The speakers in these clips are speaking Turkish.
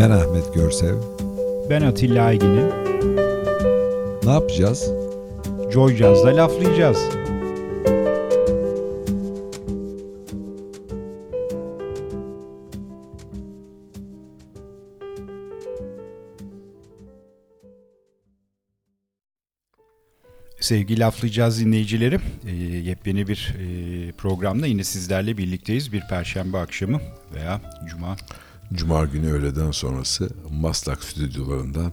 Ben Ahmet Görsev. Ben Atilla Aygin'im. Ne yapacağız? Joy Jazz'da laflayacağız. Sevgili laflayacağız dinleyicileri. E, yepyeni bir e, programda yine sizlerle birlikteyiz. Bir perşembe akşamı veya cuma. Cuma günü öğleden sonrası Maslak stüdyolarından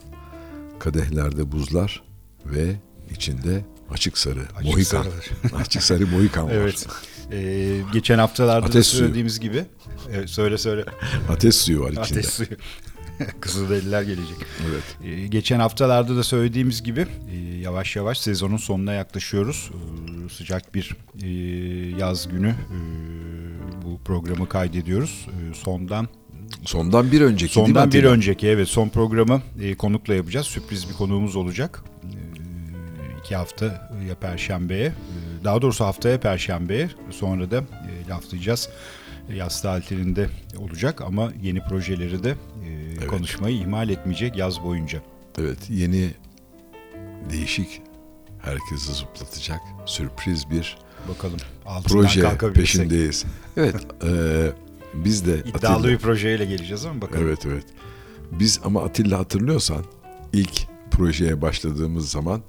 kadehlerde buzlar ve içinde açık sarı açık mohikan. açık sarı mohikan var. Evet. Ee, geçen haftalarda Ateş da söylediğimiz suyu. gibi. Evet, söyle söyle. Ateş suyu var içinde. Ateş suyu. Kızılderililer gelecek. Evet. Ee, geçen haftalarda da söylediğimiz gibi e, yavaş yavaş sezonun sonuna yaklaşıyoruz. Ee, sıcak bir e, yaz günü e, bu programı kaydediyoruz. E, sondan Sondan bir önceki Sondan değil mi? bir önceki evet son programı e, konukla yapacağız. Sürpriz bir konuğumuz olacak. E, iki hafta ya Perşembe'ye e, daha doğrusu haftaya Perşembe'ye sonra da e, laflayacağız. Yaz tatilinde olacak ama yeni projeleri de e, evet. konuşmayı ihmal etmeyecek yaz boyunca. Evet yeni değişik herkesi zıplatacak sürpriz bir bakalım proje peşindeyiz. Evet e, biz de iddialı Atilla, bir projeyle geleceğiz ama bakalım. Evet evet. Biz ama Atilla hatırlıyorsan ilk projeye başladığımız zaman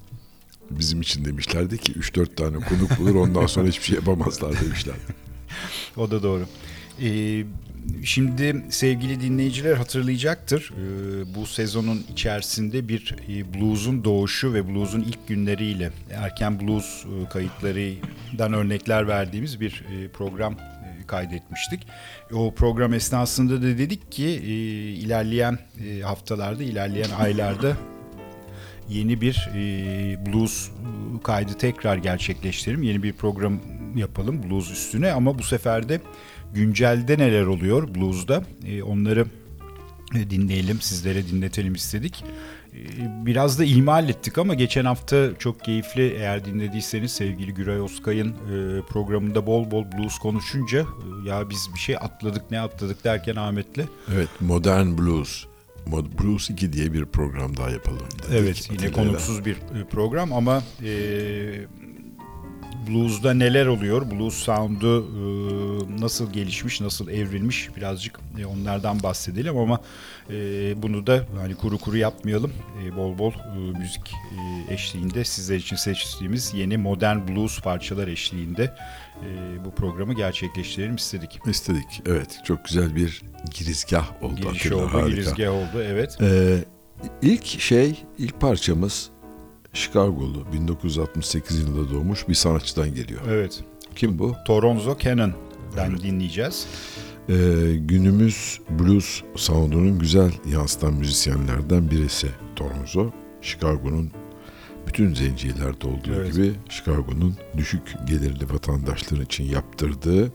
bizim için demişlerdi ki 3-4 tane konuk bulur ondan sonra hiçbir şey yapamazlar demişlerdi. o da doğru. Ee, şimdi sevgili dinleyiciler hatırlayacaktır. Ee, bu sezonun içerisinde bir e, blues'un doğuşu ve blues'un ilk günleriyle erken blues e, kayıtlarından örnekler verdiğimiz bir e, program kaydetmiştik. O program esnasında da dedik ki e, ilerleyen e, haftalarda, ilerleyen aylarda yeni bir e, blues kaydı tekrar gerçekleştirelim. Yeni bir program yapalım blues üstüne ama bu sefer de güncelde neler oluyor blues'da e, onları dinleyelim, sizlere dinletelim istedik. E, biraz da ihmal ettik ama geçen hafta çok keyifli eğer dinlediyseniz sevgili Güray Oskay'ın e, programında bol bol blues konuşunca ya biz bir şey atladık ne atladık derken Ahmet'le. Evet modern blues. Blues 2 diye bir program daha yapalım. Dedik. Evet yine konuksuz bir program ama e, blues'da neler oluyor? Blues sound'u e, nasıl gelişmiş, nasıl evrilmiş birazcık e, onlardan bahsedelim ama e, bunu da hani kuru kuru yapmayalım. E, bol bol e, müzik e, eşliğinde sizler için seçtiğimiz yeni modern blues parçalar eşliğinde e, bu programı gerçekleştirelim istedik. İstedik. Evet. Çok güzel bir girizgah oldu. Giriş oldu, harika. girizgah oldu. Evet. Ee, ilk şey, ilk parçamız Chicago'lu 1968 yılında doğmuş bir sanatçıdan geliyor. Evet. Kim bu? Toronzo Cannon'dan evet. dinleyeceğiz. Ee, günümüz blues sound'unun güzel yansıtan müzisyenlerden birisi Toronzo. Chicago'nun bütün zencilerde olduğu evet. gibi Chicago'nun düşük gelirli vatandaşlar için yaptırdığı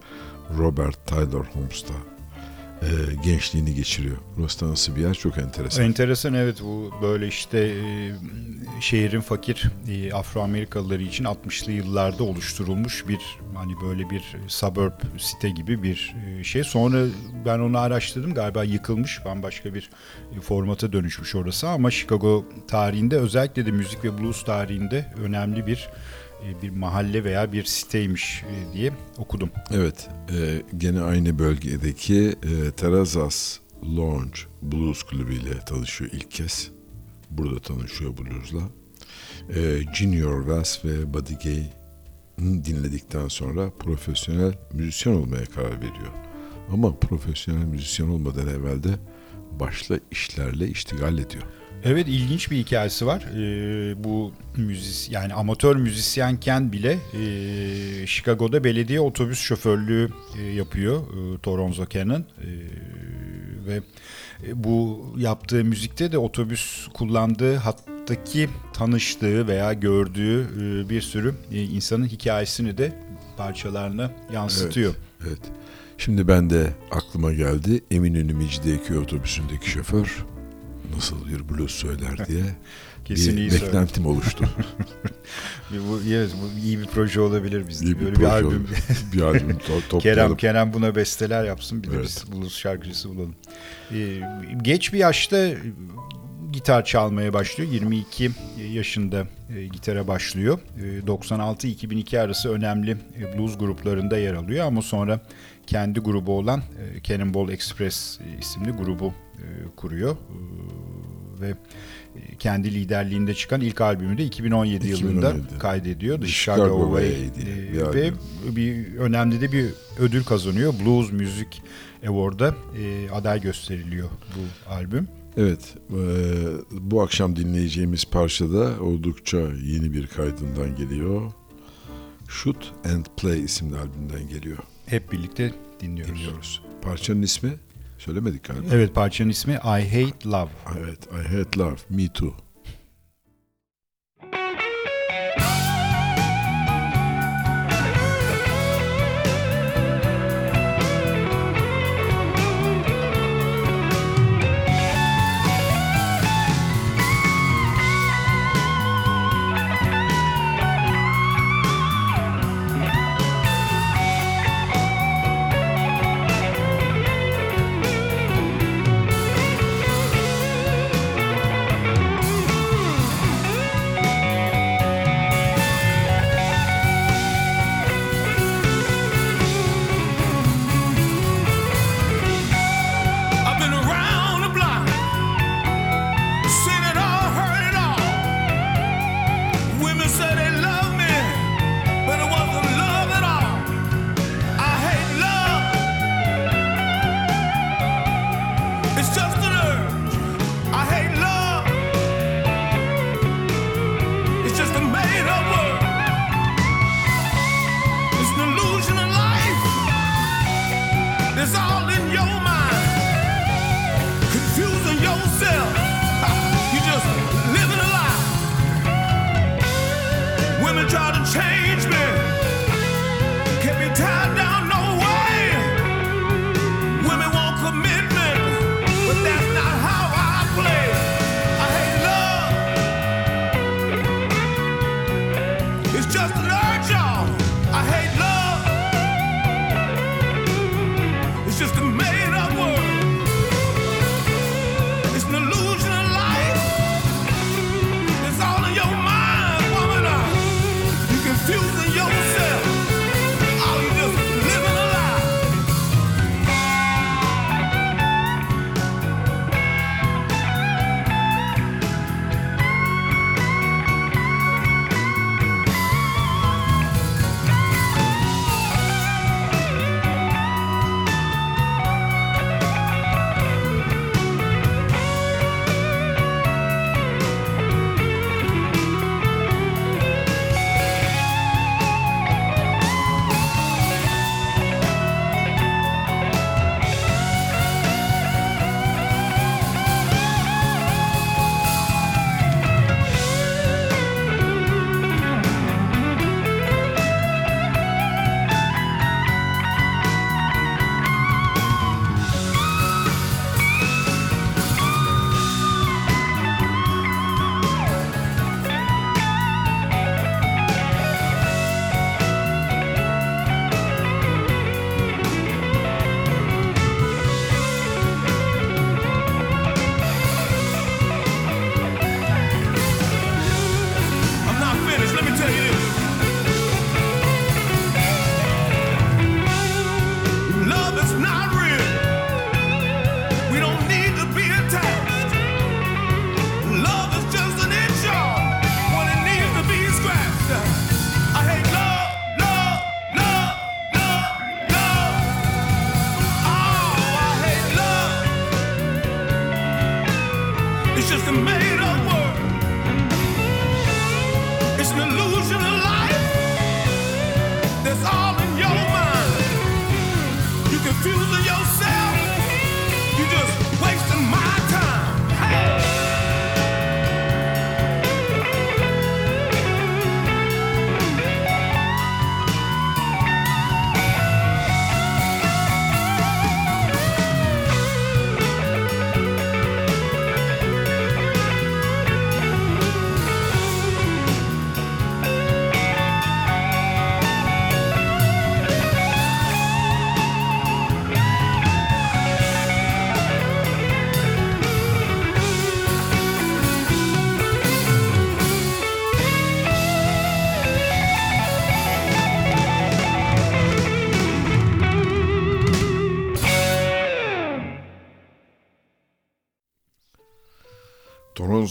Robert Taylor Holmes'ta e, gençliğini geçiriyor. Burası da nasıl bir yer çok enteresan. Enteresan evet bu böyle işte e, şehrin fakir e, Afro-Amerikalıları için 60'lı yıllarda oluşturulmuş bir hani böyle bir suburb site gibi bir e, şey. Sonra ben onu araştırdım galiba yıkılmış bambaşka bir e, formata dönüşmüş orası ama Chicago tarihinde özellikle de müzik ve blues tarihinde önemli bir bir mahalle veya bir siteymiş e, diye okudum. Evet, e, gene aynı bölgedeki e, Terrazas Lounge Blues Kulübü ile tanışıyor ilk kez. Burada tanışıyor bluesla. E, Junior West ve Buddy Gay dinledikten sonra profesyonel müzisyen olmaya karar veriyor. Ama profesyonel müzisyen olmadan evvel de başla işlerle iştigal ediyor. Evet ilginç bir hikayesi var. Ee, bu müzis yani amatör müzisyenken bile e, Chicago'da belediye otobüs şoförlüğü e, yapıyor e, Toronzo Cannon e, ve e, bu yaptığı müzikte de otobüs kullandığı hattaki tanıştığı veya gördüğü e, bir sürü e, insanın hikayesini de parçalarına yansıtıyor. Evet, evet. Şimdi ben de aklıma geldi Eminönü Mecidiyeköy otobüsündeki şoför nasıl bir blues söyler diye Kesin bir beklentim oluştu. bu, evet, bu iyi bir proje olabilir bizde. İyi bir Böyle proje bir albüm. bir albüm to- Kerem. Kerem buna besteler yapsın bir de Evet. biz blues şarkıcısı bulalım. Ee, geç bir yaşta e, gitar çalmaya başlıyor. 22 yaşında e, gitara başlıyor. E, 96-2002 arası önemli e, blues gruplarında yer alıyor ama sonra kendi grubu olan e, Cannonball Express e, isimli grubu kuruyor. E, ve e, kendi liderliğinde çıkan ilk albümü de 2017, yılında 2017. kaydediyor. The Chicago Chicago Way. Way diye E, bir ve bir önemli de bir ödül kazanıyor. Blues Music Award'a e, aday gösteriliyor bu albüm. Evet, e, bu akşam dinleyeceğimiz parça da oldukça yeni bir kaydından geliyor. Shoot and Play isimli albümden geliyor. Hep birlikte dinliyoruz. Dinliyoruz. Parçanın ismi söylemedik galiba. Evet parçanın ismi I Hate Love. Evet, I Hate Love, Me Too.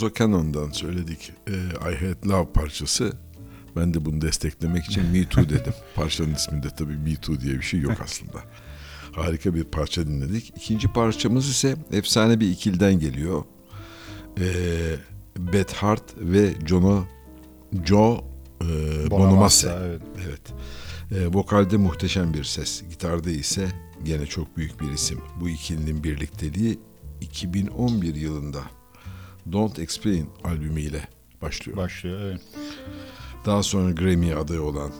Alonzo Cannon'dan söyledik. E, I Had Love parçası. Ben de bunu desteklemek için Me Too dedim. Parçanın isminde tabii Me Too diye bir şey yok aslında. Harika bir parça dinledik. İkinci parçamız ise efsane bir ikilden geliyor. E, Beth Hart ve Jono, Joe e, Bonamassa. evet. Evet. E, vokalde muhteşem bir ses. Gitarda ise gene çok büyük bir isim. Bu ikilinin birlikteliği 2011 yılında Don't Explain albümüyle başlıyor. Başlıyor evet. Daha sonra Grammy adayı olan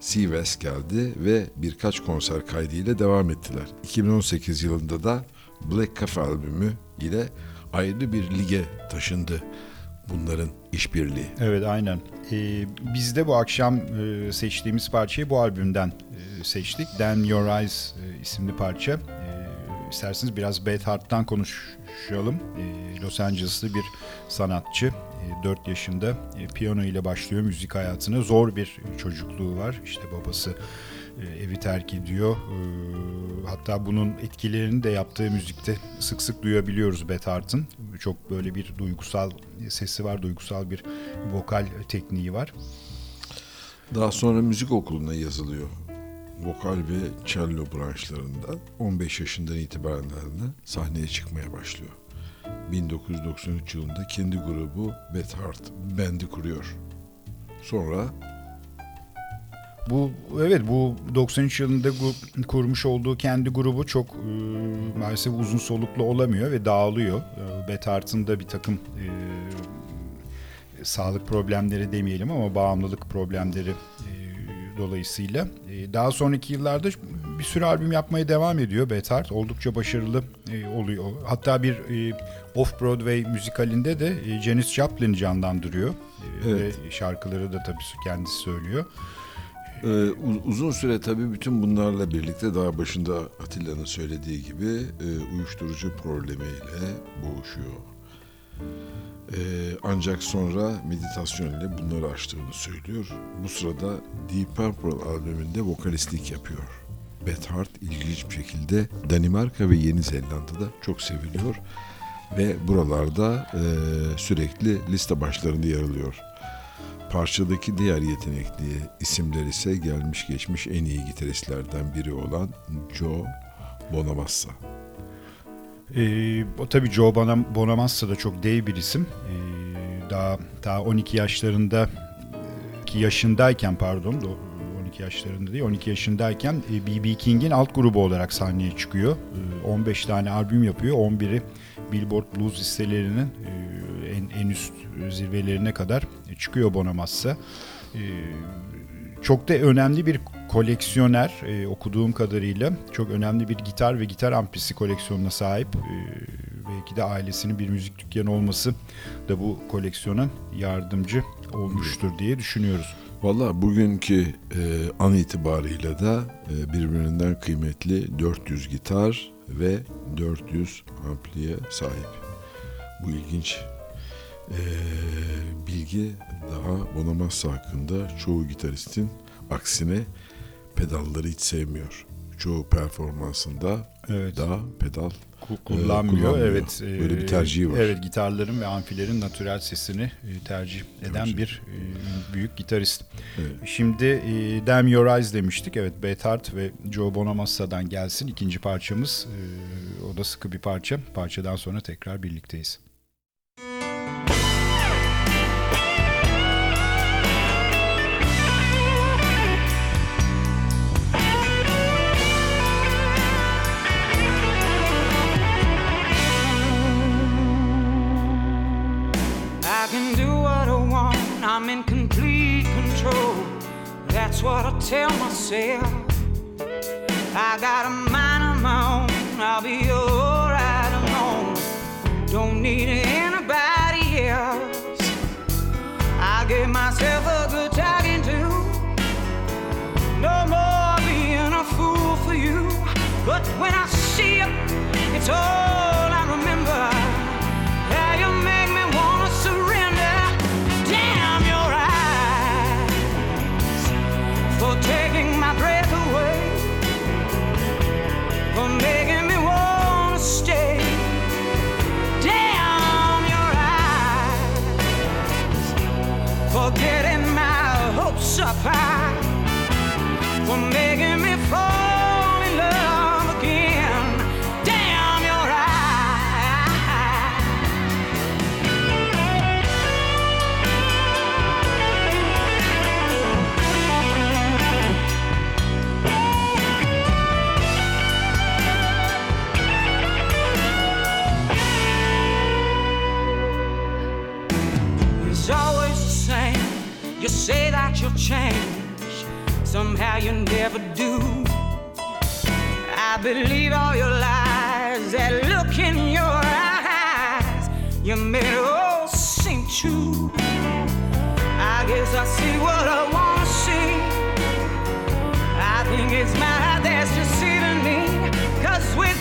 Sea West geldi ve birkaç konser kaydıyla devam ettiler. 2018 yılında da Black Cafe albümü ile ayrı bir lige taşındı bunların işbirliği. Evet aynen. Ee, biz de bu akşam e, seçtiğimiz parçayı bu albümden e, seçtik. Damn Your Eyes e, isimli parça. E, isterseniz biraz Beth Hart'tan konuşalım. E, Los Angeles'lı bir sanatçı. E, 4 yaşında e, piyano ile başlıyor müzik hayatına. Zor bir çocukluğu var. İşte babası e, evi terk ediyor. E, hatta bunun etkilerini de yaptığı müzikte sık sık duyabiliyoruz Beth. Çok böyle bir duygusal sesi var, duygusal bir vokal tekniği var. Daha sonra müzik okuluna yazılıyor. Vokal ve cello branşlarında 15 yaşından itibaren sahneye çıkmaya başlıyor. 1993 yılında kendi grubu Beth Hart Band'i kuruyor. Sonra Bu evet bu 93 yılında gu- kurmuş olduğu kendi grubu çok e, maalesef uzun soluklu olamıyor ve dağılıyor. E, Beth Hart'ın da bir takım e, sağlık problemleri demeyelim ama bağımlılık problemleri e, dolayısıyla. E, daha sonraki yıllarda bir sürü albüm yapmaya devam ediyor Beth Hart. Oldukça başarılı e, oluyor. Hatta bir e, Off-Broadway müzikalinde de e, Janis Joplin'i canlandırıyor. Evet. Ve şarkıları da tabii kendisi söylüyor. e, u- uzun süre tabii bütün bunlarla birlikte daha başında Atilla'nın söylediği gibi e, uyuşturucu problemiyle boğuşuyor. E, ancak sonra meditasyon ile bunları aştığını söylüyor. Bu sırada Deep Purple albümünde vokalistlik yapıyor. Beth Hart ilginç bir şekilde Danimarka ve Yeni Zelanda'da çok seviliyor ve buralarda e, sürekli liste başlarında yer alıyor. Parçadaki diğer yetenekli isimler ise gelmiş geçmiş en iyi gitaristlerden biri olan Joe Bonamassa. Ee, o tabii Joe Bonam- Bonamassa da çok dev bir isim. Ee, daha daha 12 yaşlarında ki yaşındayken pardon do- 12 yaşlarında değil 12 yaşındayken BB King'in alt grubu olarak sahneye çıkıyor. Ee, 15 tane albüm yapıyor. 11'i Billboard Blues listelerinin e, en, en üst zirvelerine kadar çıkıyor Bonamassa. Ee, çok da önemli bir koleksiyoner e, okuduğum kadarıyla çok önemli bir gitar ve gitar amplisi koleksiyonuna sahip. E, belki de ailesinin bir müzik dükkanı olması da bu koleksiyona yardımcı olmuştur diye düşünüyoruz. Valla bugünkü e, an itibarıyla da e, birbirinden kıymetli 400 gitar ve 400 ampliye sahip. Bu ilginç e, bilgi daha Bonamassa hakkında çoğu gitaristin aksine pedalları hiç sevmiyor. Çoğu performansında Evet. daha pedal Ku- kullanmıyor. kullanmıyor. Evet. e, Böyle bir tercihi var. Evet, gitarların ve amfilerin natürel sesini e, tercih eden Tercih. bir e, büyük gitarist. Evet. Şimdi e, Damn Your Eyes demiştik. Evet, Beth Hart ve Joe Bonamassa'dan gelsin ikinci parçamız. E, o da sıkı bir parça. Parçadan sonra tekrar birlikteyiz. In complete control. That's what I tell myself. I got a mind of my own, I'll be alright alone. Don't need anybody else. I gave myself a good talking to. No more being a fool for you. But when I see you, it's all fire. You'll change, somehow you never do. I believe all your lies, that look in your eyes, you made it all seem true. I guess I see what I wanna see. I think it's my that's deceiving me, cause with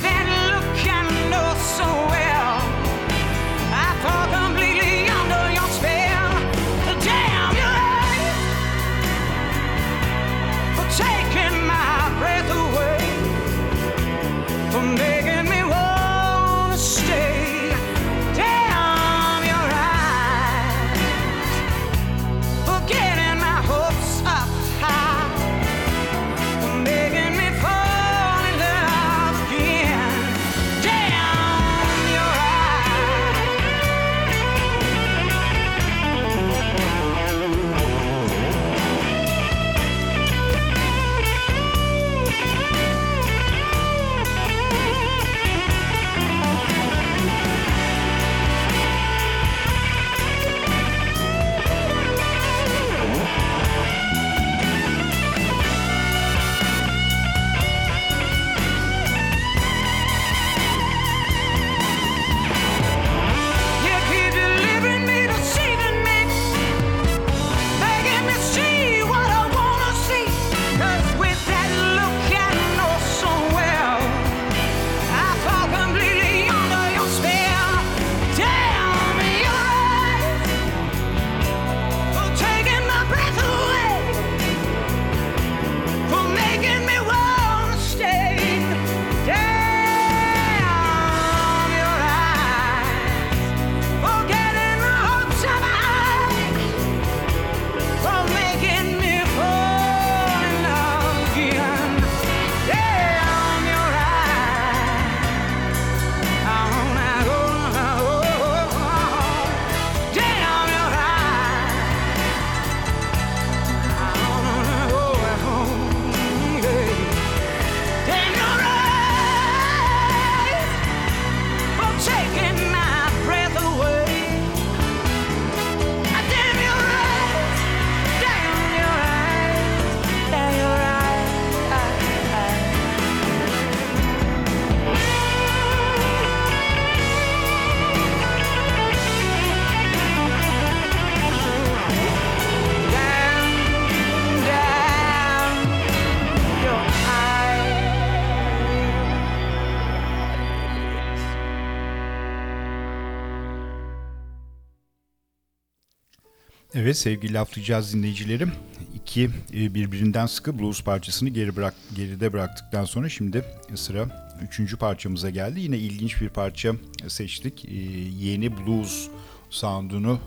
Evet sevgili laflayacağız dinleyicilerim. İki e, birbirinden sıkı blues parçasını geri bırak geride bıraktıktan sonra şimdi sıra üçüncü parçamıza geldi. Yine ilginç bir parça seçtik. E, Yeni blues sound'unu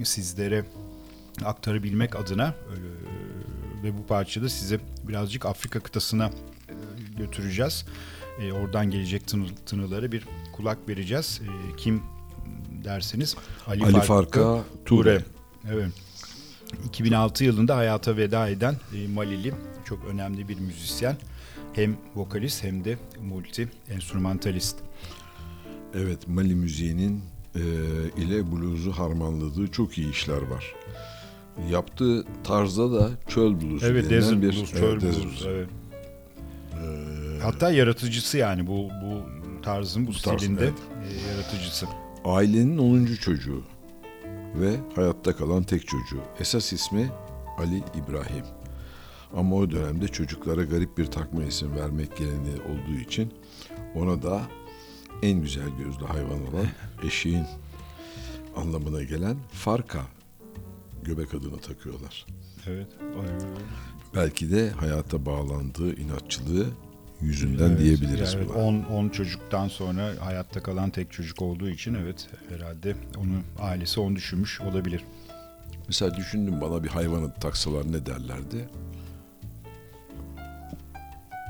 e, sizlere aktarabilmek adına e, ve bu parçada sizi birazcık Afrika kıtasına e, götüreceğiz. E, Oradan gelecek tını- tınılara bir kulak vereceğiz. E, Kim derseniz Ali Farka Ture. Evet. 2006 yılında hayata veda eden e, Malili çok önemli bir müzisyen. Hem vokalist hem de multi enstrümantalist. Evet, Mali müziğinin e, ile bluzu harmanladığı çok iyi işler var. Yaptığı tarzda da çöl bluzu Evet, denilen bir blues, evet, çöl desert blues. Evet. Hatta yaratıcısı yani bu bu tarzın bu, tarzın, stilinde evet. e, yaratıcısı. Ailenin 10. çocuğu ve hayatta kalan tek çocuğu. Esas ismi Ali İbrahim. Ama o dönemde çocuklara garip bir takma isim vermek geleneği olduğu için ona da en güzel gözlü hayvan olan eşeğin anlamına gelen Farka göbek adını takıyorlar. Evet. Belki de hayata bağlandığı inatçılığı yüzünden diyebiliriz yani buna. 10 10 çocuktan sonra hayatta kalan tek çocuk olduğu için evet herhalde onu ailesi onu düşünmüş olabilir. Mesela düşündüm bana bir hayvanı taksalar ne derlerdi?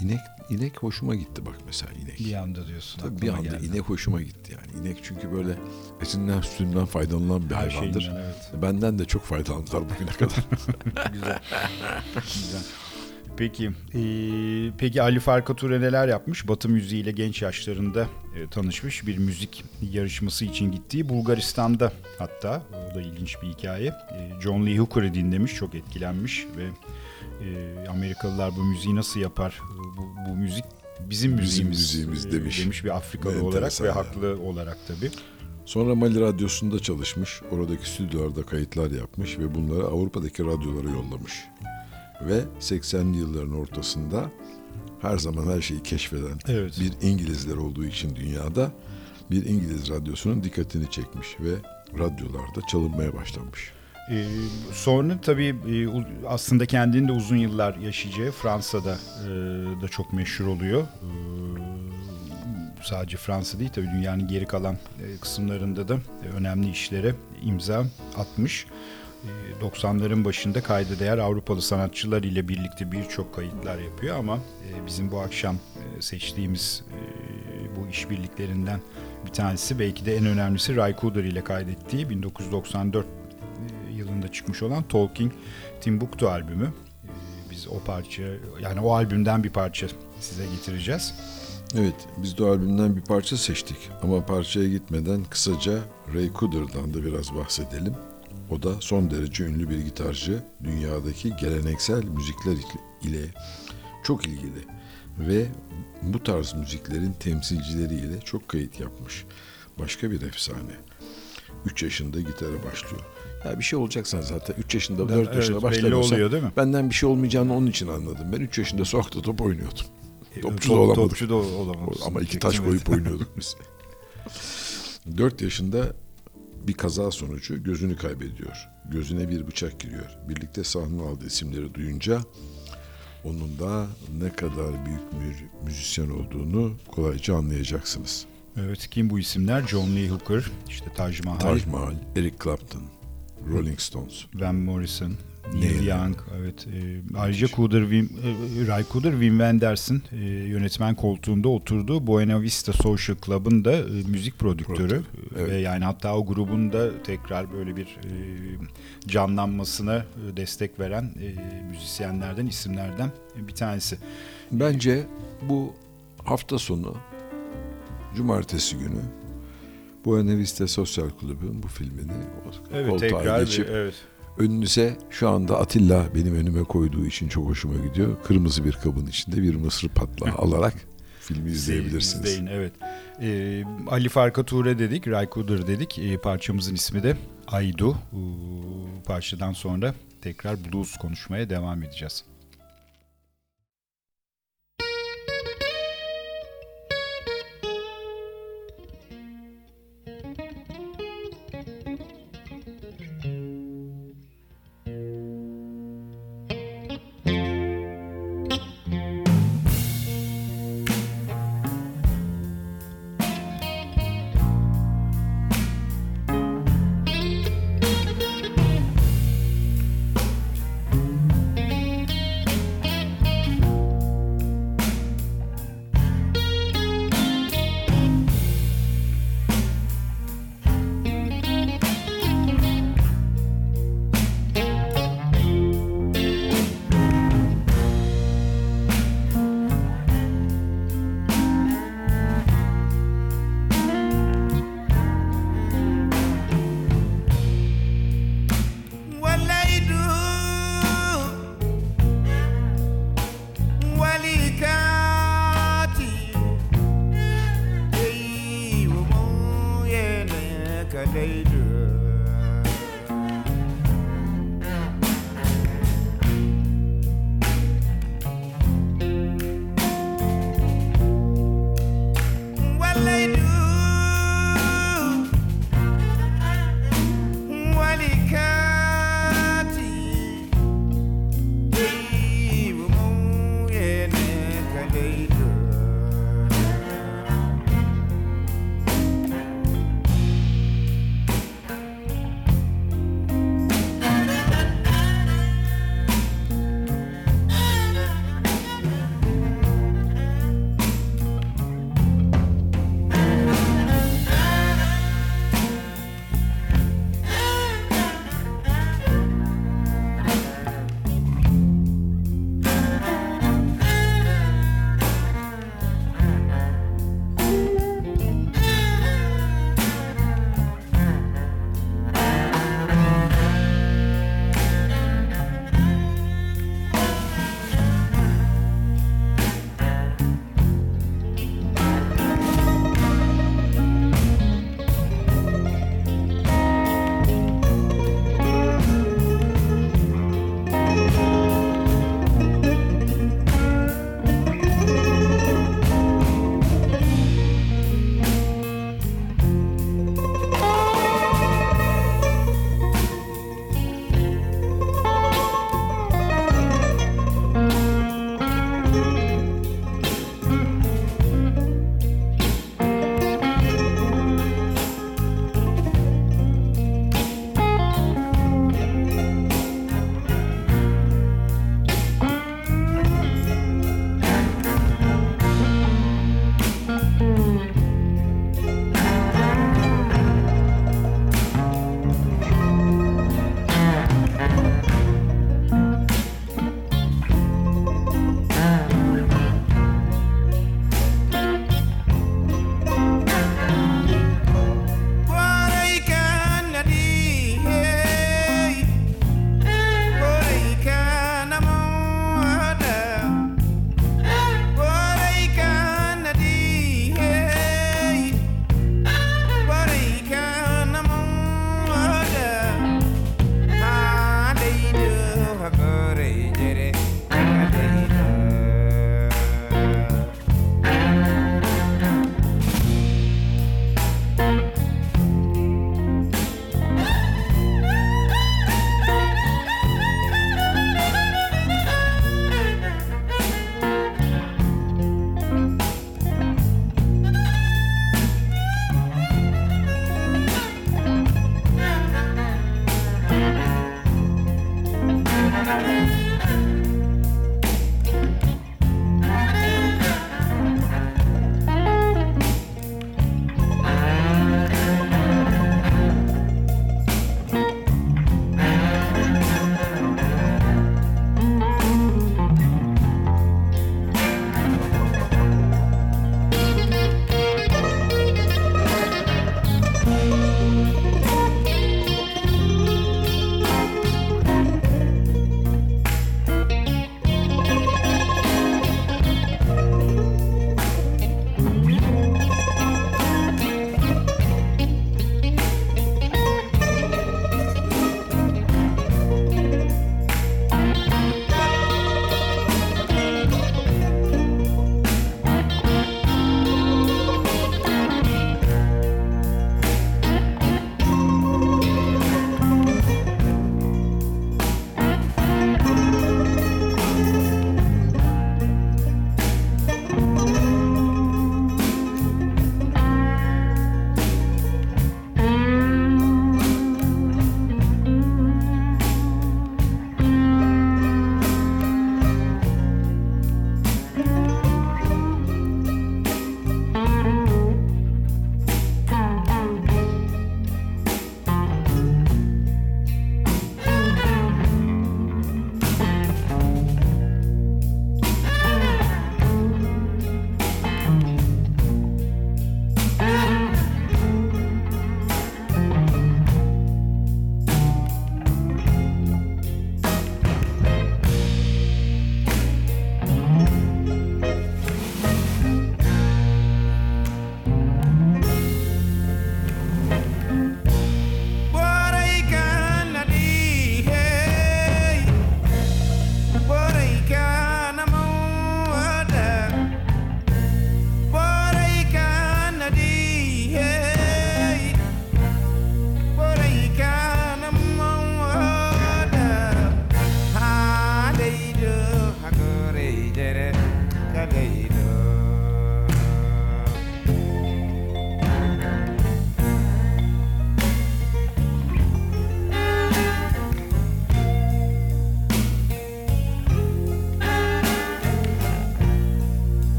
İnek inek hoşuma gitti bak mesela inek. Bir anda diyorsun. Tabii bir anda geldi. inek hoşuma gitti yani. İnek çünkü böyle etinden sütünden faydalanan bir Her hayvandır. şeyinden, evet. Benden de çok faydalandılar bugüne kadar. Güzel. Güzel. Peki, e, peki Ali Farka Ture neler yapmış? Batı müziğiyle genç yaşlarında e, tanışmış. Bir müzik yarışması için gittiği Bulgaristan'da hatta. O da ilginç bir hikaye. E, John Lee Hooker'ı dinlemiş, çok etkilenmiş ve e, Amerikalılar bu müziği nasıl yapar? Bu, bu müzik bizim müziğimiz, müziğimiz e, demiş. demiş bir Afrikalı Ne olarak enteresan ve ya. haklı olarak tabii. Sonra Mali Radyosu'nda çalışmış. Oradaki stüdyolarda kayıtlar yapmış ve bunları Avrupa'daki radyolara yollamış. Ve 80'li yılların ortasında her zaman her şeyi keşfeden Evet. bir İngilizler olduğu için dünyada bir İngiliz radyosunun dikkatini çekmiş ve radyolarda çalınmaya başlanmış. Ee, sonra tabii e, aslında kendini de uzun yıllar yaşayacağı Fransa'da e, da çok meşhur oluyor. Ee, sadece Fransa değil tabii dünyanın geri kalan e, kısımlarında da e, önemli işlere imza atmış. E, 90'ların başında kayda değer Avrupalı sanatçılar ile birlikte birçok kayıtlar yapıyor ama e, bizim bu akşam e, seçtiğimiz e, bu işbirliklerinden bir tanesi belki de en önemlisi Ray Cooder ile kaydettiği 1994 e, yılında çıkmış olan Talking Timbuktu albümü. Biz o parça yani o albümden bir parça size getireceğiz. Evet, biz de o albümden bir parça seçtik. Ama parçaya gitmeden kısaca Ray Cooder'dan da biraz bahsedelim. O da son derece ünlü bir gitarcı. Dünyadaki geleneksel müzikler ile çok ilgili ve bu tarz müziklerin temsilcileriyle çok kayıt yapmış. Başka bir efsane. 3 yaşında gitara başlıyor. Ya bir şey olacaksan zaten 3 yaşında, 4 Evet, yaşında başlamıyorsan oluyor değil mi? benden bir şey olmayacağını onun için anladım. Ben 3 yaşında sokakta top oynuyordum. E, Topçu top- da olamadık. Topçu da olamadık. Ama iki taş koyup oynuyorduk biz. 4 yaşında bir kaza sonucu gözünü kaybediyor. Gözüne bir bıçak giriyor. Birlikte sahne aldığı isimleri duyunca onun da ne kadar büyük bir müzisyen olduğunu kolayca anlayacaksınız. Evet kim bu isimler? John Lee Hooker, işte Taj Mahal, Taj Mahal, Eric Clapton, Rolling Stones. Van Morrison, Neil Young, evet. E, ayrıca Cooder, Wim, e, Ray Cooder, Wim Wenders'in e, yönetmen koltuğunda oturduğu Buena Vista Social Club'ın da e, müzik prodüktörü. Prodüktör, evet. Ve yani hatta o grubun da tekrar böyle bir e, canlanmasına e, destek veren e, müzisyenlerden, isimlerden bir tanesi. Bence bu hafta sonu cumartesi günü Buena Vista Sosyal Kulübü'nün bu filmini Evet koltuğa tekrar geçip evet. Önünüze şu anda Atilla benim önüme koyduğu için çok hoşuma gidiyor. Kırmızı bir kabın içinde bir mısır patlağı alarak filmi izleyebilirsiniz. İzleyin, evet. Ee, Ali Farka Ture dedik, Ray Cooder dedik. Ee, parçamızın ismi de Aydu. Ee, parçadan sonra tekrar blues konuşmaya devam edeceğiz.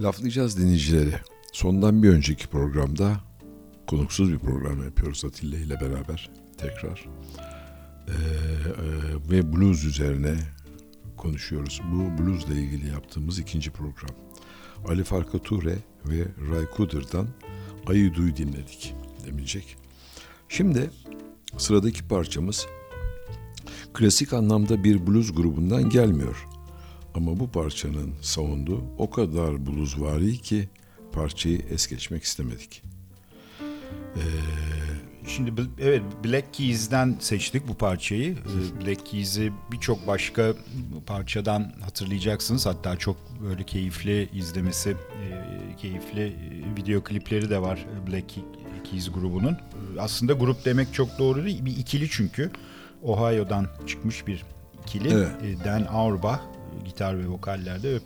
Laflayacağız dinleyicileri. Sondan bir önceki programda konuksuz bir program yapıyoruz Atilla ile beraber tekrar. Ee, e, ve blues üzerine konuşuyoruz. Bu bluesla ilgili yaptığımız ikinci program. Ali Farka Ture ve Ray Kuder'dan Ayı Duy dinledik demeyecek. Şimdi sıradaki parçamız klasik anlamda bir blues grubundan gelmiyor. Ama bu parçanın sound'u o kadar bluesvari ki parçayı es geçmek istemedik. Ee, Şimdi evet Black Keys'den seçtik bu parçayı. Ee, Black Keys'i birçok başka parçadan hatırlayacaksınız. Hatta çok böyle keyifli izlemesi, e, keyifli e, video klipleri de var Black Keys grubunun. Aslında grup demek çok doğru değil. Bir ikili çünkü. Ohio'dan çıkmış bir ikili. Evet. E, Dan Auerbach gitar ve vokallerde ve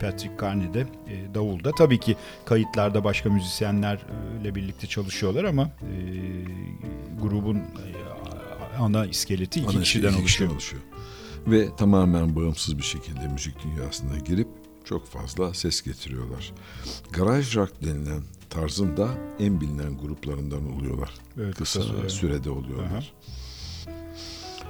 Patrick Carney de e, davulda. Tabii ki kayıtlarda başka müzisyenlerle birlikte çalışıyorlar ama e, grubun e, ana iskeleti iki ana kişiden oluşuyor. oluşuyor. Ve tamamen bağımsız bir şekilde müzik dünyasına girip çok fazla ses getiriyorlar. Garaj rock denilen tarzın da en bilinen gruplarından oluyorlar. Evet, kısa kısa süre. sürede oluyorlar. Aha.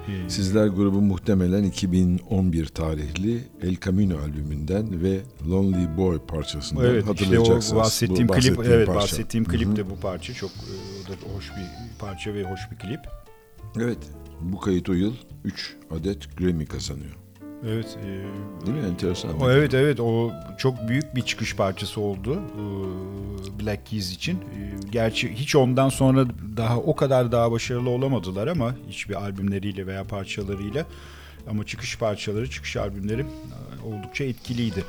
E, Sizler grubu muhtemelen 2011 tarihli El Camino albümünden ve Lonely Boy parçasından Evet işte o hatırlayacaksınız. bahsettiğim Bu klip evet parça. bahsettiğim klip de bu parça çok e, o da hoş bir parça ve hoş bir klip. Evet bu kayıt o yıl 3 adet Grammy kazanıyor. Evet. e, Değil mi? Enteresan. O evet evet o çok büyük bir çıkış parçası oldu e, Black Keys için. E, Gerçi hiç ondan sonra daha o kadar daha başarılı olamadılar ama hiçbir albümleriyle veya parçalarıyla ama çıkış parçaları, çıkış albümleri e, oldukça etkiliydi.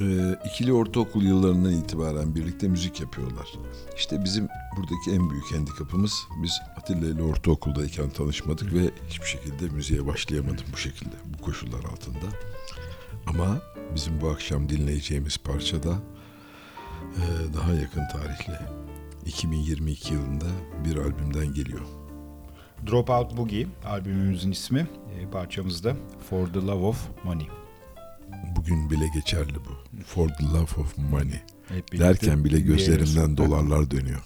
Ee, ikili ortaokul yıllarından itibaren birlikte müzik yapıyorlar. İşte bizim buradaki en büyük handikapımız biz Atilla ile ortaokuldayken tanışmadık ve hiçbir şekilde müziğe başlayamadım bu şekilde, bu koşullar altında. Ama bizim bu akşam dinleyeceğimiz parça da e, daha yakın tarihli 2022 yılında bir albümden geliyor. Dropout Boogie albümümüzün ismi. E, parçamız da For the Love of Money. Bugün bile geçerli bu. For the love of money. Hep Derken bile gözlerimden dolarlar dönüyor.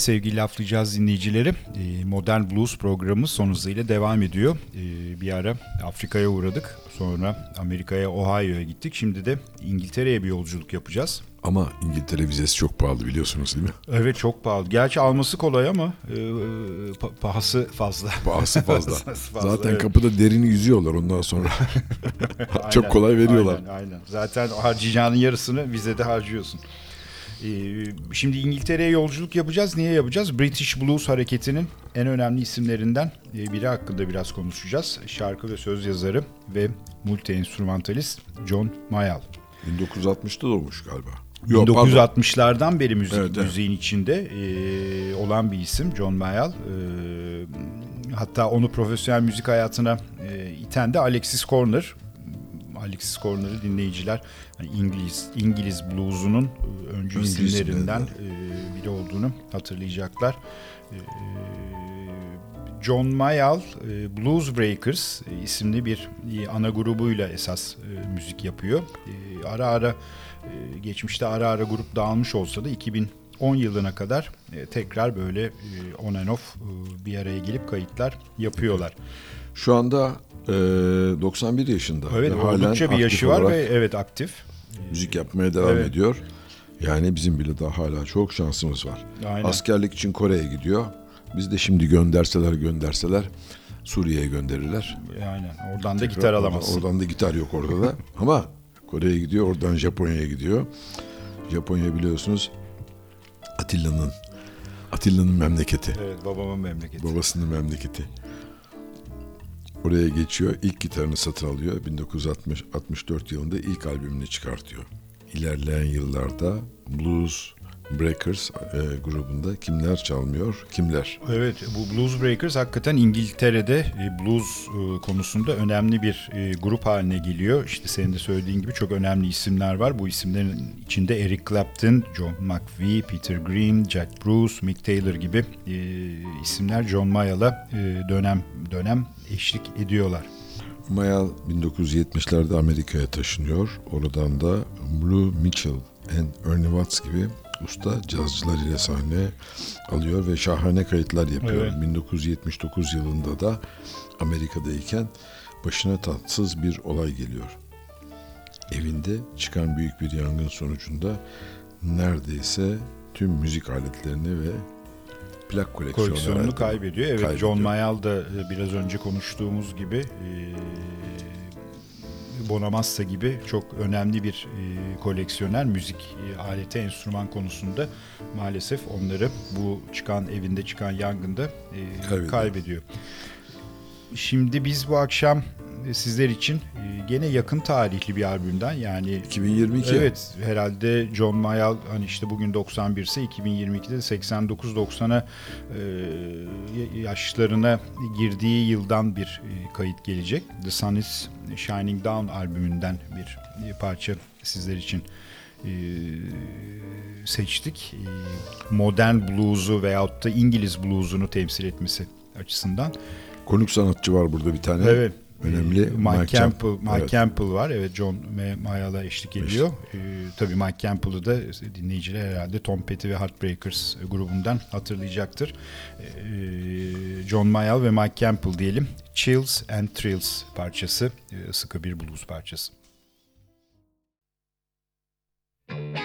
Sevgili laflayacağız dinleyicileri. Ee, Modern Blues programı son hızıyla devam ediyor. Ee, bir ara Afrika'ya uğradık. Sonra Amerika'ya, Ohio'ya gittik. Şimdi de İngiltere'ye bir yolculuk yapacağız. Ama İngiltere vizesi çok pahalı biliyorsunuz değil mi? Evet çok pahalı. Gerçi alması kolay ama e, pa- pahası fazla. Pahası fazla. Fazla, Zaten evet. kapıda derini yüzüyorlar ondan sonra. çok Aynen, kolay veriyorlar. Aynen, aynen. Zaten harcayacağının yarısını vizede harcıyorsun. Ee, şimdi İngiltere'ye yolculuk yapacağız. Niye yapacağız? British Blues hareketinin en önemli isimlerinden e, biri hakkında biraz konuşacağız. Şarkı ve söz yazarı ve multi enstrümantalist John Mayall. 1960'da doğmuş galiba. Yok, pardon. 1960'lardan beri müzik Evet, evet. müziğin içinde e, olan bir isim John Mayall. E, hatta onu profesyonel müzik hayatına e, iten de Alexis Corner. Alexis Corner'ı dinleyiciler hani İngiliz İngiliz bluesunun e, öncü Öncü isimlerinden e, biri olduğunu hatırlayacaklar. E, John Mayall e, Blues Breakers e, isimli bir ana grubuyla esas müzik yapıyor. Ara ara geçmişte ara ara grup dağılmış olsa da 2010 yılına kadar tekrar böyle on and off bir araya gelip kayıtlar yapıyorlar. Şu anda e, 91 yaşında. Evet ve halen bir yaşı var ve evet aktif. müzik yapmaya devam Evet. ediyor. Yani bizim bile daha hala çok şansımız var. Aynen. Askerlik için Kore'ye gidiyor. Biz de şimdi gönderseler gönderseler Suriye'ye gönderirler. Aynen oradan da gitar Oradan- alamazsın. Oradan da gitar yok orada da. Ama Kore'ye gidiyor, oradan Japonya'ya gidiyor. Japonya biliyorsunuz Atilla'nın Atilla'nın memleketi. Evet babamın memleketi. Babasının memleketi. Oraya geçiyor. İlk gitarını satın alıyor. 1964 yılında ilk albümünü çıkartıyor. İlerleyen yıllarda Blues Breakers e, grubunda kimler çalmıyor, kimler? Evet bu Blues Breakers hakikaten İngiltere'de e, blues e, konusunda önemli bir e, grup haline geliyor. İşte senin de söylediğin gibi çok önemli isimler var. Bu isimlerin içinde Eric Clapton, John McVie, Peter Green, Jack Bruce, Mick Taylor gibi e, isimler John Mayall'a e, dönem dönem eşlik ediyorlar. Mayall 1970'lerde Amerika'ya taşınıyor. Oradan da Blue Mitchell and Ernie Watts gibi usta cazcılar ile sahne alıyor ve şahane kayıtlar yapıyor. Evet. 1979 yılında da Amerika'dayken başına tatsız bir olay geliyor. Evinde çıkan büyük bir yangın sonucunda neredeyse tüm müzik aletlerini ve plak koleksiyonunu, koleksiyonunu kaybediyor. Evet Kaybediyor. John Mayall da e, biraz önce konuştuğumuz gibi e, Bonamassa gibi çok önemli bir e, koleksiyoner müzik e, aleti enstrüman konusunda maalesef onları bu çıkan evinde çıkan yangında e, Kaybediyor. kaybediyor. Şimdi biz bu akşam sizler için e, gene yakın tarihli bir albümden yani 2022. Evet herhalde John Mayall hani işte bugün 91 ise 2022'de 89-90'a e, yaşlarına girdiği yıldan bir e, kayıt gelecek. The Sun is Shining Down albümünden bir parça sizler için seçtik. Modern blues'u veyahut da İngiliz blues'unu temsil etmesi açısından. Konuk sanatçı var burada bir tane. Evet. Önemli. Ee, Mike, Campbell, Mike Evet. Campbell var. Evet John Mayall'a eşlik ediyor. Ee, tabii Mike Campbell'ı da dinleyiciler herhalde Tom Petty ve Heartbreakers grubundan hatırlayacaktır. Ee, John Mayall ve Mike Campbell diyelim. Chills and Thrills parçası. Ee, sıkı bir blues parçası. Thank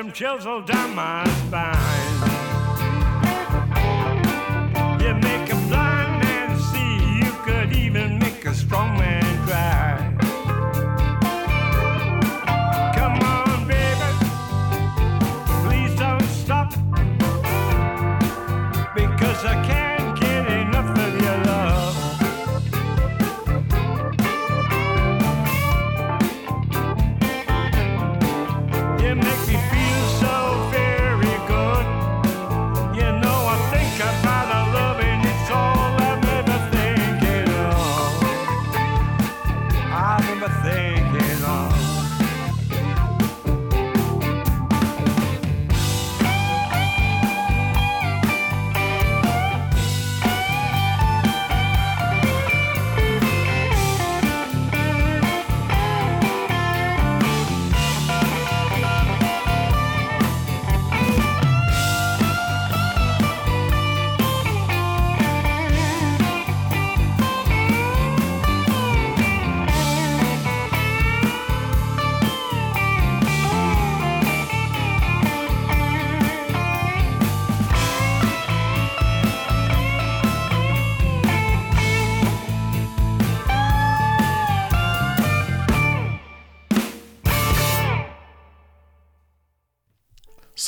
some chills all down my spine.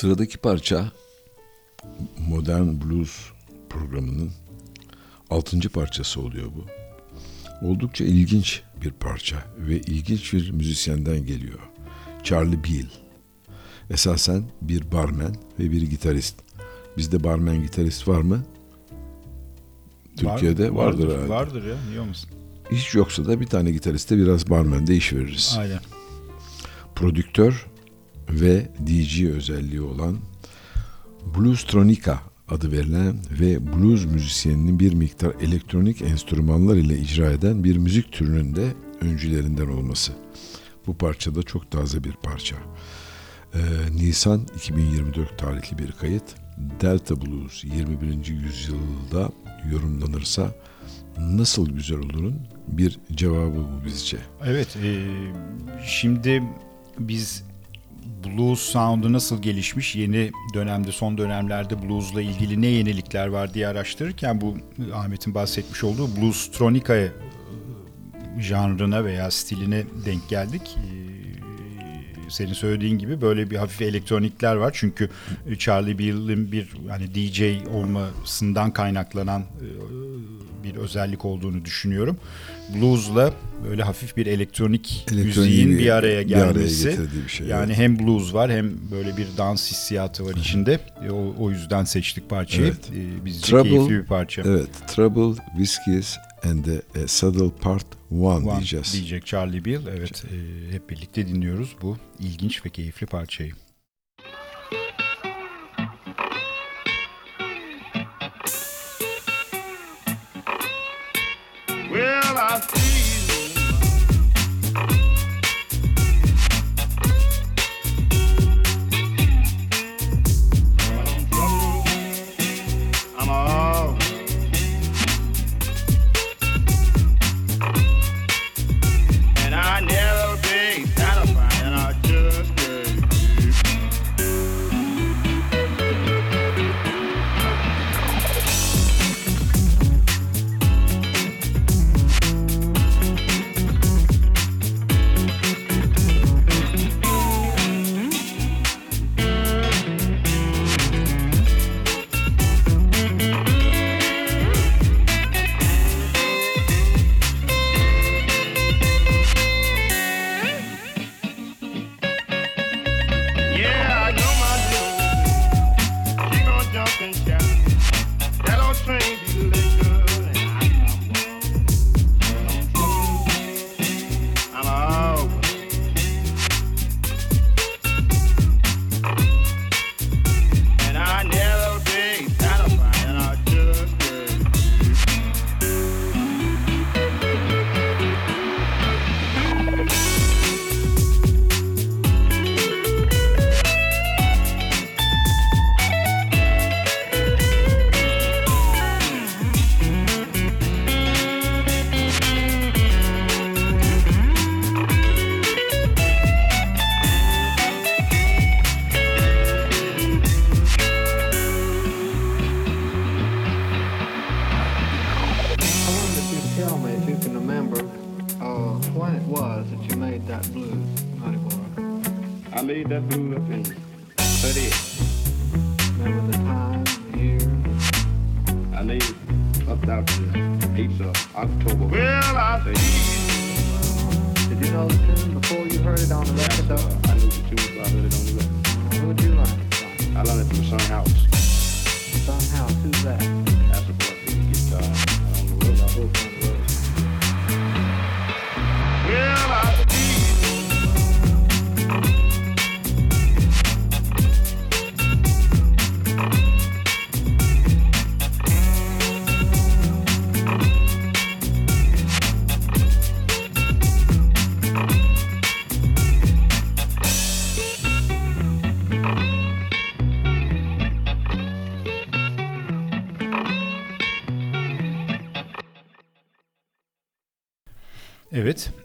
Sıradaki parça Modern Blues programının altıncı parçası oluyor bu. Oldukça ilginç bir parça ve ilginç bir müzisyenden geliyor. Charlie Beal. Esasen bir barmen ve bir gitarist. Bizde barmen gitarist var mı? Türkiye'de Var- vardır, herhalde. Vardır ya niye olmasın? Hiç yoksa da bir tane gitariste biraz barmende iş veririz. Aynen. prodüktör ve DJ özelliği olan Bluestronica adı verilen ve blues müzisyeninin bir miktar elektronik enstrümanlar ile icra eden bir müzik türünün de öncülerinden olması. Bu parça da çok taze bir parça. Ee, Nisan 2024 tarihli bir kayıt. Delta Blues 21. yüzyılda yorumlanırsa nasıl güzel olurun bir cevabı bu bizce. Evet, e, şimdi biz blues sound'u nasıl gelişmiş, yeni dönemde, son dönemlerde blues'la ilgili ne yenilikler var diye araştırırken bu Ahmet'in bahsetmiş olduğu bluestronica e, janrına veya stiline denk geldik. E, senin söylediğin gibi böyle bir hafif elektronikler var. Çünkü Charlie Bill'in bir hani DJ olmasından kaynaklanan e, bir özellik olduğunu düşünüyorum. Blues'la böyle hafif bir elektronik Elektroniği müziğin bir- araya bir araya gelmesi. bir şey, yani evet. hem blues var hem böyle bir dans hissiyatı var içinde. E, O, o yüzden seçtik parçayı. Evet. E, Bizce Trouble, keyifli bir parça. Evet, Trouble, Whiskies and the a Saddle Part 1 One diyeceğiz. diyecek Charlie Bill. Evet, e, hep birlikte dinliyoruz bu ilginç ve keyifli parçayı. When it was that you made that blues, Honey Boy. I made that blue up in 38. Remember the time, the year? I named up out to the 8th of October. Well, I see. Did you know the tune before you heard it on the record, though? I knew the tune before I heard it on the record. Who would you learn it from? I learned it from Son House. Son House, who's that? That's a boy who guitar. Uh, I don't know what I hope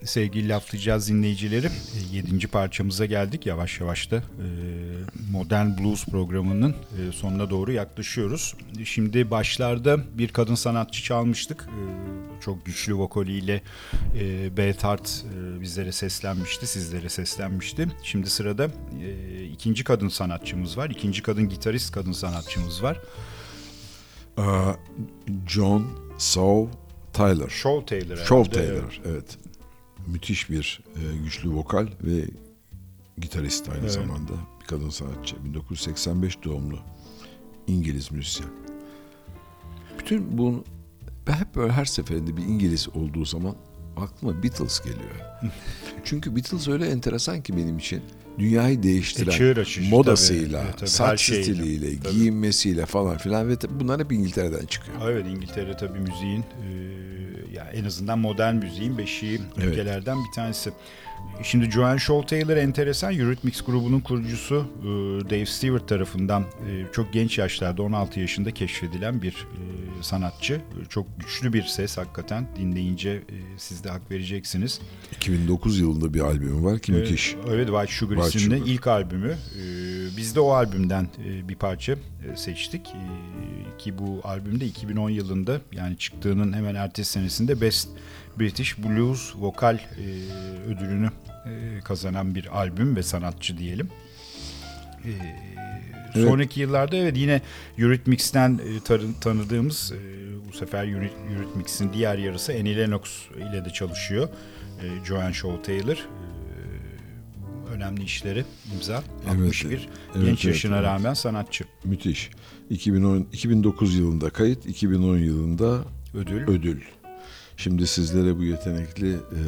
sevgili laflayacağız dinleyicileri 7. parçamıza geldik yavaş yavaş da e, Modern Blues programının e, sonuna doğru yaklaşıyoruz. Şimdi başlarda bir kadın sanatçı çalmıştık E, çok güçlü vokaliyle e, e, bizlere seslenmişti sizlere seslenmişti. Şimdi sırada e, ikinci kadın sanatçımız var ikinci kadın gitarist kadın sanatçımız var. John Saul Tyler. Shaw Taylor. Shaw Taylor, evet. Müthiş bir e, güçlü vokal ve gitarist aynı Evet. zamanda. Bir kadın sanatçı. 1985 doğumlu İngiliz müzisyen. Bütün bunu ben hep böyle her seferinde bir İngiliz olduğu zaman aklıma Beatles geliyor. Çünkü Beatles öyle enteresan ki benim için dünyayı değiştiren E, çığır açıcı, modasıyla, tabii. Evet, tabii, saç stiliyle, Tabii. giyinmesiyle falan filan ve bunlar hep İngiltere'den çıkıyor. Evet İngiltere tabii müziğin e, yani en azından modern müziğin beşiği Evet. ülkelerden bir tanesi. Şimdi Joan Shaw Taylor enteresan Eurythmics grubunun kurucusu e, Dave Stewart tarafından e, çok genç yaşlarda 16 yaşında keşfedilen bir e, sanatçı. Çok güçlü bir ses hakikaten dinleyince siz de hak vereceksiniz. 2009 yılında bir albümü var ki müthiş. Evet White Sugar White isimli Sugar. ilk albümü. Biz de o albümden bir parça seçtik. Ki bu albümde 2010 yılında yani çıktığının hemen ertesi senesinde Best British Blues Vokal e, ödülünü e, kazanan bir albüm ve sanatçı diyelim. Ee, Evet. Sonraki yıllarda evet yine Eurythmics'ten e, tanıdığımız e, bu sefer Eury- Eurythmics'in diğer yarısı Annie Lennox ile de çalışıyor. E, Joanne Shaw Taylor e, önemli işleri imza Evet, 61 evet, genç evet, yaşına evet. rağmen sanatçı. Müthiş. 2010 2009 yılında kayıt, 2010 yılında Ödül. ödül. Şimdi sizlere bu yetenekli e,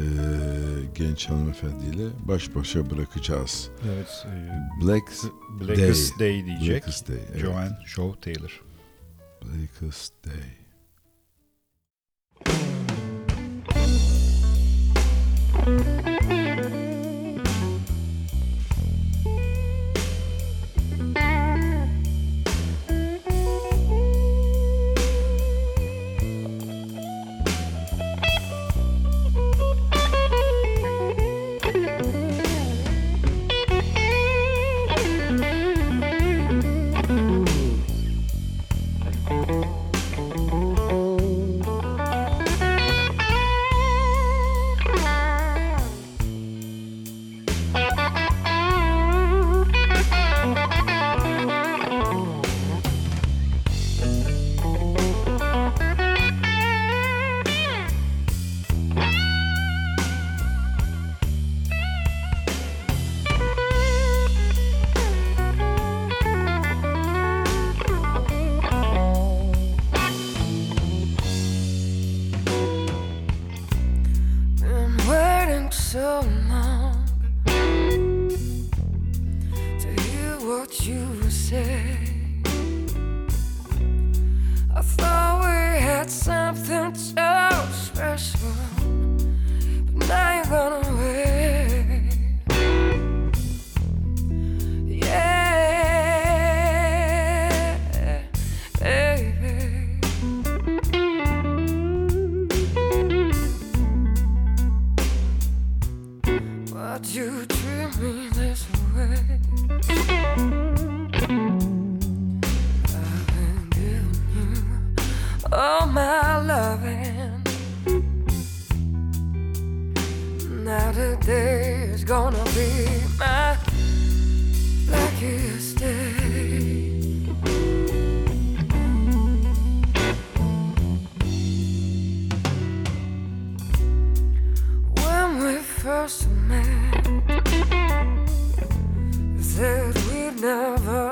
genç hanımefendiyle baş başa bırakacağız. Evet. e, Black Blackest Day, diyecek. Blackest Day. Evet. Joanne Shaw Taylor. Blackest Day. Been Why'd you treat me this way? I've been giving you all my loving. Now today is gonna be my never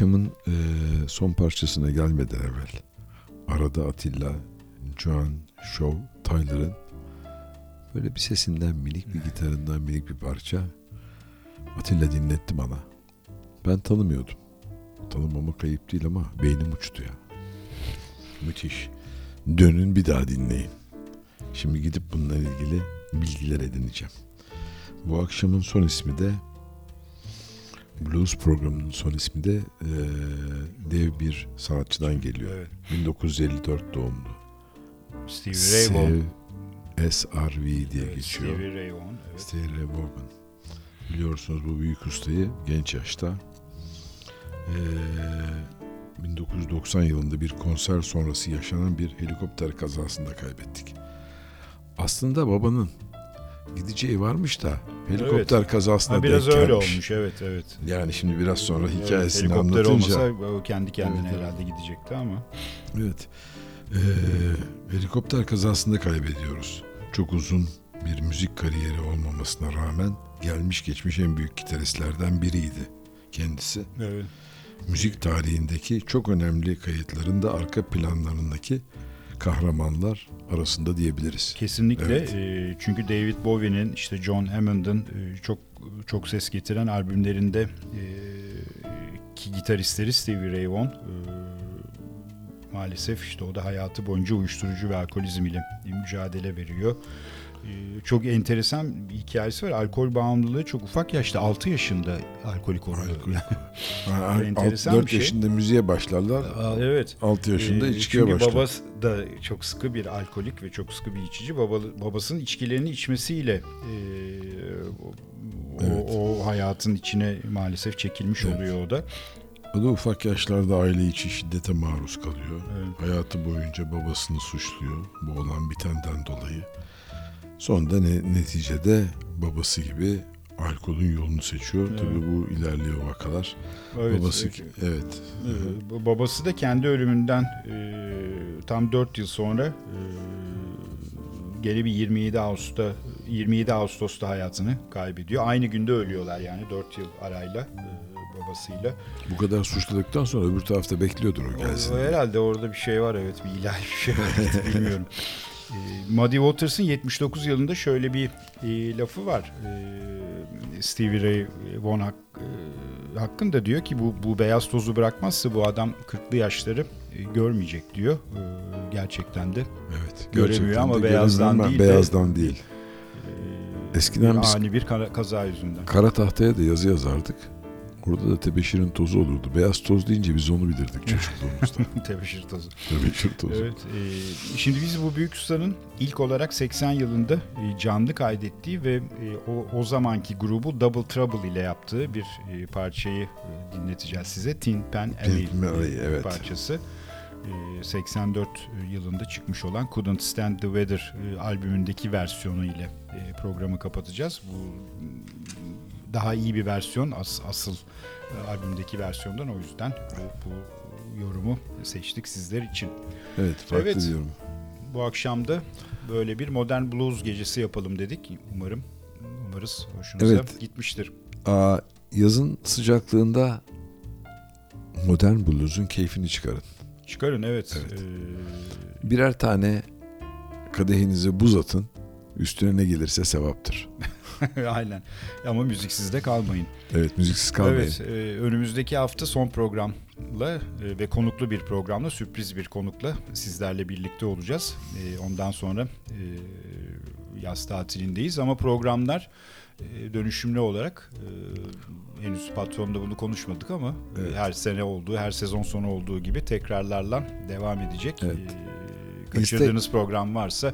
akşamın e, son parçasına gelmeden evvel arada Atilla, Joan, Shaw, Tyler'ın böyle bir sesinden minik bir gitarından minik bir parça Atilla dinletti bana. Ben tanımıyordum. Tanımama kayıp değil ama beynim uçtu ya. Müthiş. Dönün bir daha dinleyin. Şimdi gidip bununla ilgili bilgiler edineceğim. Bu akşamın son ismi de Blues programının son ismi de eee, dev bir sanatçıdan geliyor. Evet. 1954 doğumlu. Stevie Ray Vaughan. SRV diye Evet, geçiyor. Stevie Ray Vaughan. Evet. Stevie Ray Vaughan. Biliyorsunuz bu büyük ustayı genç yaşta eee, 1990 yılında bir konser sonrası yaşanan bir helikopter kazasında kaybettik. Aslında babanın gideceği varmış da helikopter kazasına Ha, biraz denk öyle gelmiş. olmuş evet evet. Yani şimdi biraz sonra Evet, hikayesini helikopter anlatınca. olmasa o kendi kendine Evet, evet. herhalde gidecekti ama. Evet. Ee, helikopter kazasında kaybediyoruz. Çok uzun bir müzik kariyeri olmamasına rağmen gelmiş geçmiş en büyük gitaristlerden biriydi kendisi. Evet. Müzik tarihindeki çok önemli kayıtların da arka planlarındaki kahramanlar arasında diyebiliriz. Kesinlikle. Evet. e, çünkü David Bowie'nin işte John Hammond'ın e, çok çok ses getiren albümlerinde e, ki gitaristleri Stevie Ray Vaughan e, maalesef işte o da hayatı boyunca uyuşturucu ve alkolizm ile mücadele veriyor. E, çok enteresan bir hikayesi var. Alkol bağımlılığı çok ufak yaşta 6 yaşında alkolik oluyor. Yani enteresan 4 bir şey. yaşında müziğe başlarlar. Aa, evet. 6 yaşında Ee, içkiye çünkü başlar. babası da çok sıkı bir alkolik ve çok sıkı bir içici. Baba, babasının içkilerini içmesiyle e, o, Evet. o hayatın içine maalesef çekilmiş Evet. oluyor o da. O da ufak yaşlarda aile içi şiddete maruz kalıyor. Evet. Hayatı boyunca babasını suçluyor bu olan bitenden dolayı. Sonunda ne, neticede babası gibi alkolün yolunu seçiyor. Evet. Tabii bu ilerliyor vakalar. Evet, babası evet. evet. Ee, Babası da kendi ölümünden e, tam 4 yıl sonra e, gene bir 27 Ağustos'ta 27 Ağustos'ta hayatını kaybediyor. Aynı günde ölüyorlar yani 4 yıl arayla e, babasıyla. Bu kadar suçladıktan sonra öbür tarafta bekliyordur o gelsin. O, herhalde orada bir şey var evet bir ilahi bir şey var bilmiyorum. E, Muddy Waters'ın 79 yılında şöyle bir e, lafı var. E, Stevie Ray Vaughan hak, e, hakkında diyor ki bu, bu beyaz tozu bırakmazsa bu adam 40'lı yaşları e, görmeyecek diyor. E, gerçekten de Evet. Göremiyor gerçekten ama de beyazdan değil de- Beyazdan değil. Eskiden biz ani bir kara- kaza yüzünden. kara tahtaya da yazı yazardık. Orada da tebeşirin tozu olurdu. Beyaz toz deyince biz onu bilirdik çocukluğumuzda. Tebeşir tozu. tebeşir tozu. Evet. e, şimdi biz bu büyük ustanın ilk olarak 80 yılında e, canlı kaydettiği ve e, o, o zamanki grubu Double Trouble ile yaptığı bir e, parçayı e, dinleteceğiz size. Tin Pan Alley Pan Alley, e, evet. parçası. E, 84 yılında çıkmış olan Couldn't Stand the Weather e, albümündeki versiyonu ile e, programı kapatacağız. Bu daha iyi bir versiyon as, asıl e, albümdeki versiyondan o yüzden bu, bu yorumu seçtik sizler için. Evet farklı Evet. diyorum. Bu akşam da böyle bir modern blues gecesi yapalım dedik. Umarım umarız hoşunuza Evet. gitmiştir. Aa, yazın sıcaklığında modern blues'un keyfini çıkarın. Çıkarın evet. Evet. Ee, Birer tane kadehinize buz atın. Üstüne ne gelirse sevaptır. aynen. Ama müziksiz de kalmayın. Evet müziksiz kalmayın. Evet, e, önümüzdeki hafta son programla e, ve konuklu bir programla, sürpriz bir konukla sizlerle birlikte olacağız. E, ondan sonra e, yaz tatilindeyiz ama programlar e, dönüşümlü olarak e, henüz patronda bunu konuşmadık ama e, Evet. her sene olduğu, her sezon sonu olduğu gibi tekrarlarla devam edecek. Evet. E, kaçırdığınız program varsa Ee,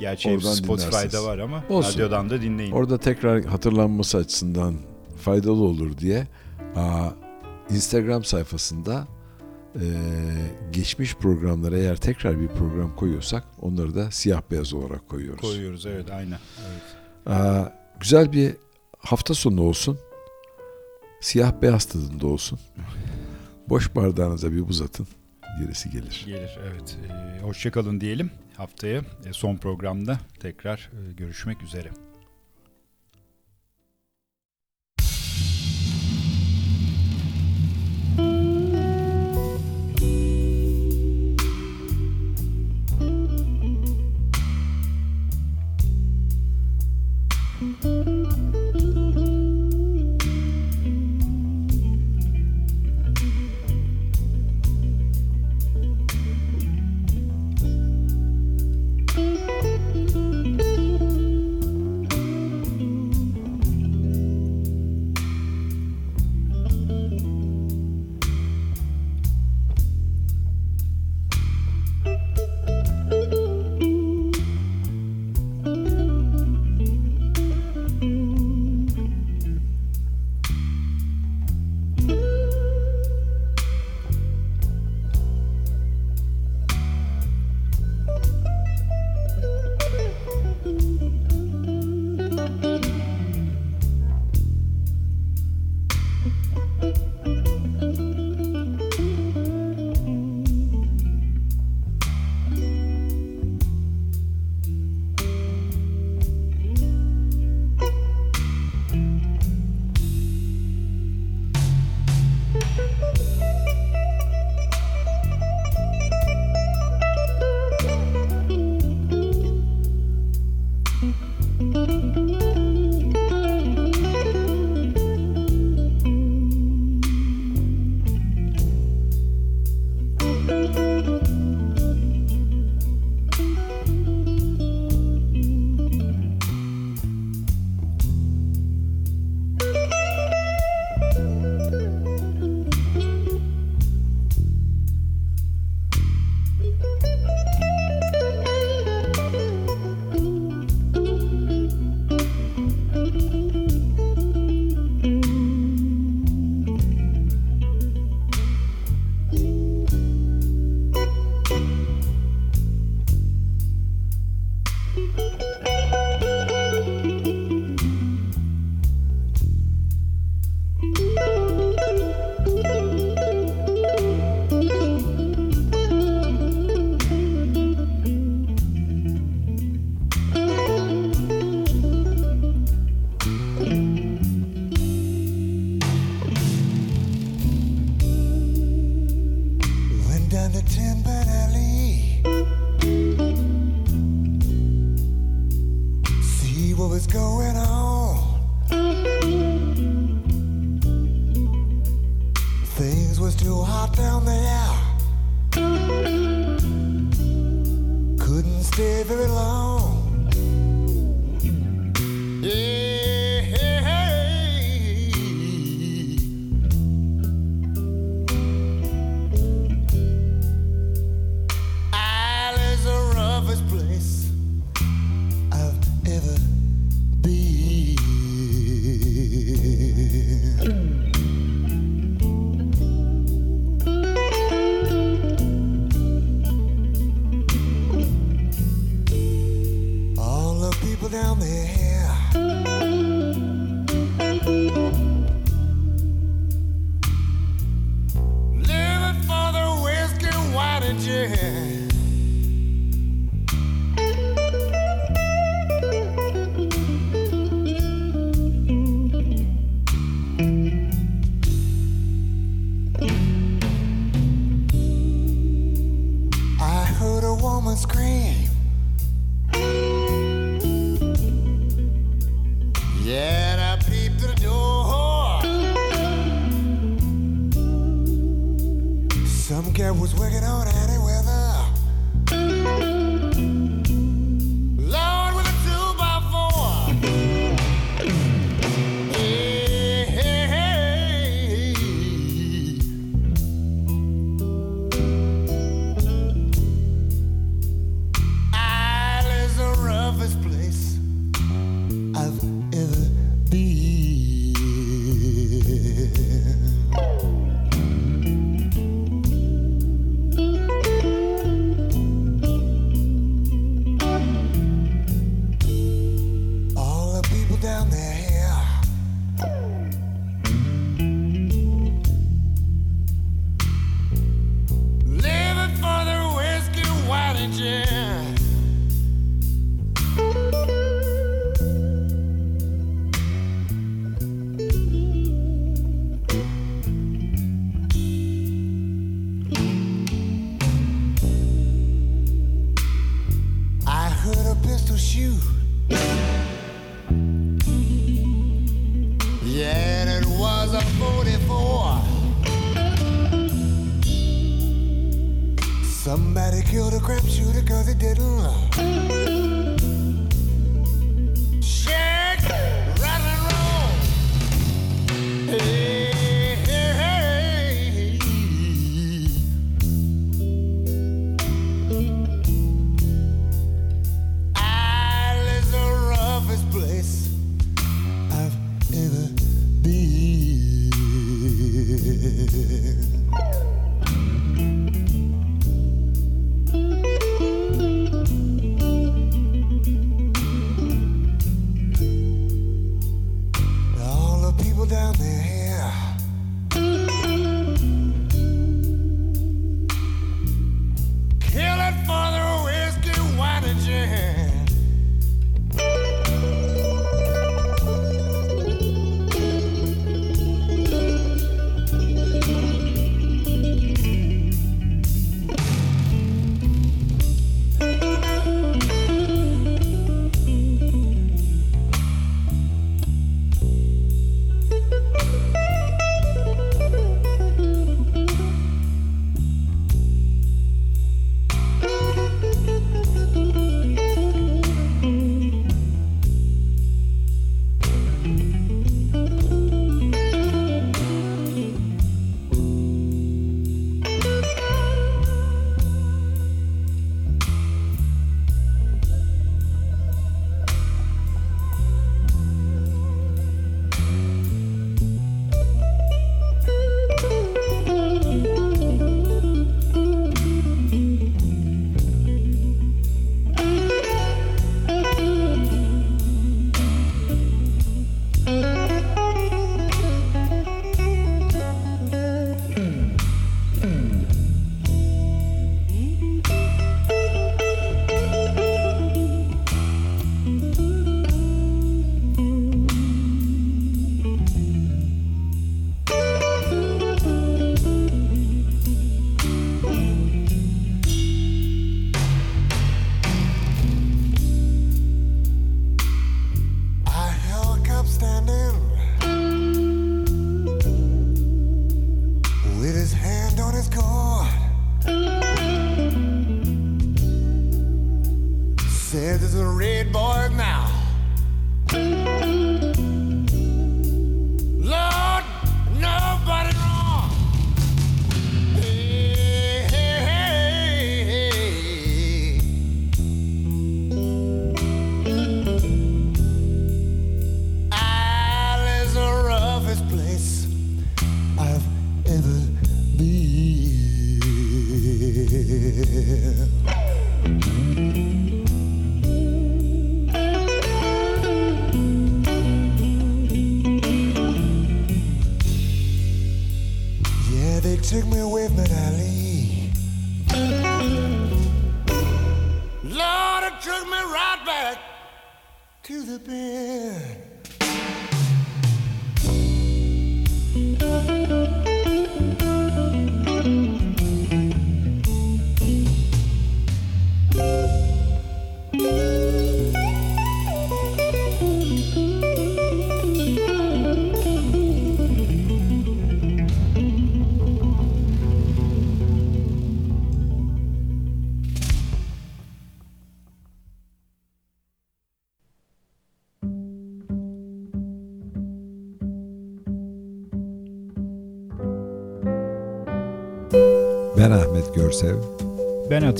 Gerçi Spotify'da var ama Olsun. radyodan da dinleyin. Orada tekrar hatırlanması açısından faydalı olur diye aa, Instagram sayfasında e, geçmiş programlara eğer tekrar bir program koyuyorsak onları da siyah beyaz olarak koyuyoruz. Koyuyoruz evet aynen. Evet. Aa, güzel bir hafta sonu olsun. Siyah beyaz tadında olsun. Boş bardağınıza bir buz atın gerisi gelir. Gelir evet. E, Hoşçakalın diyelim. Haftaya e, son programda tekrar e, görüşmek üzere. pretend.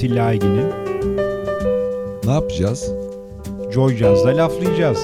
Atilla Aygin'im. Ne yapacağız? Joy Jazz'da laflayacağız.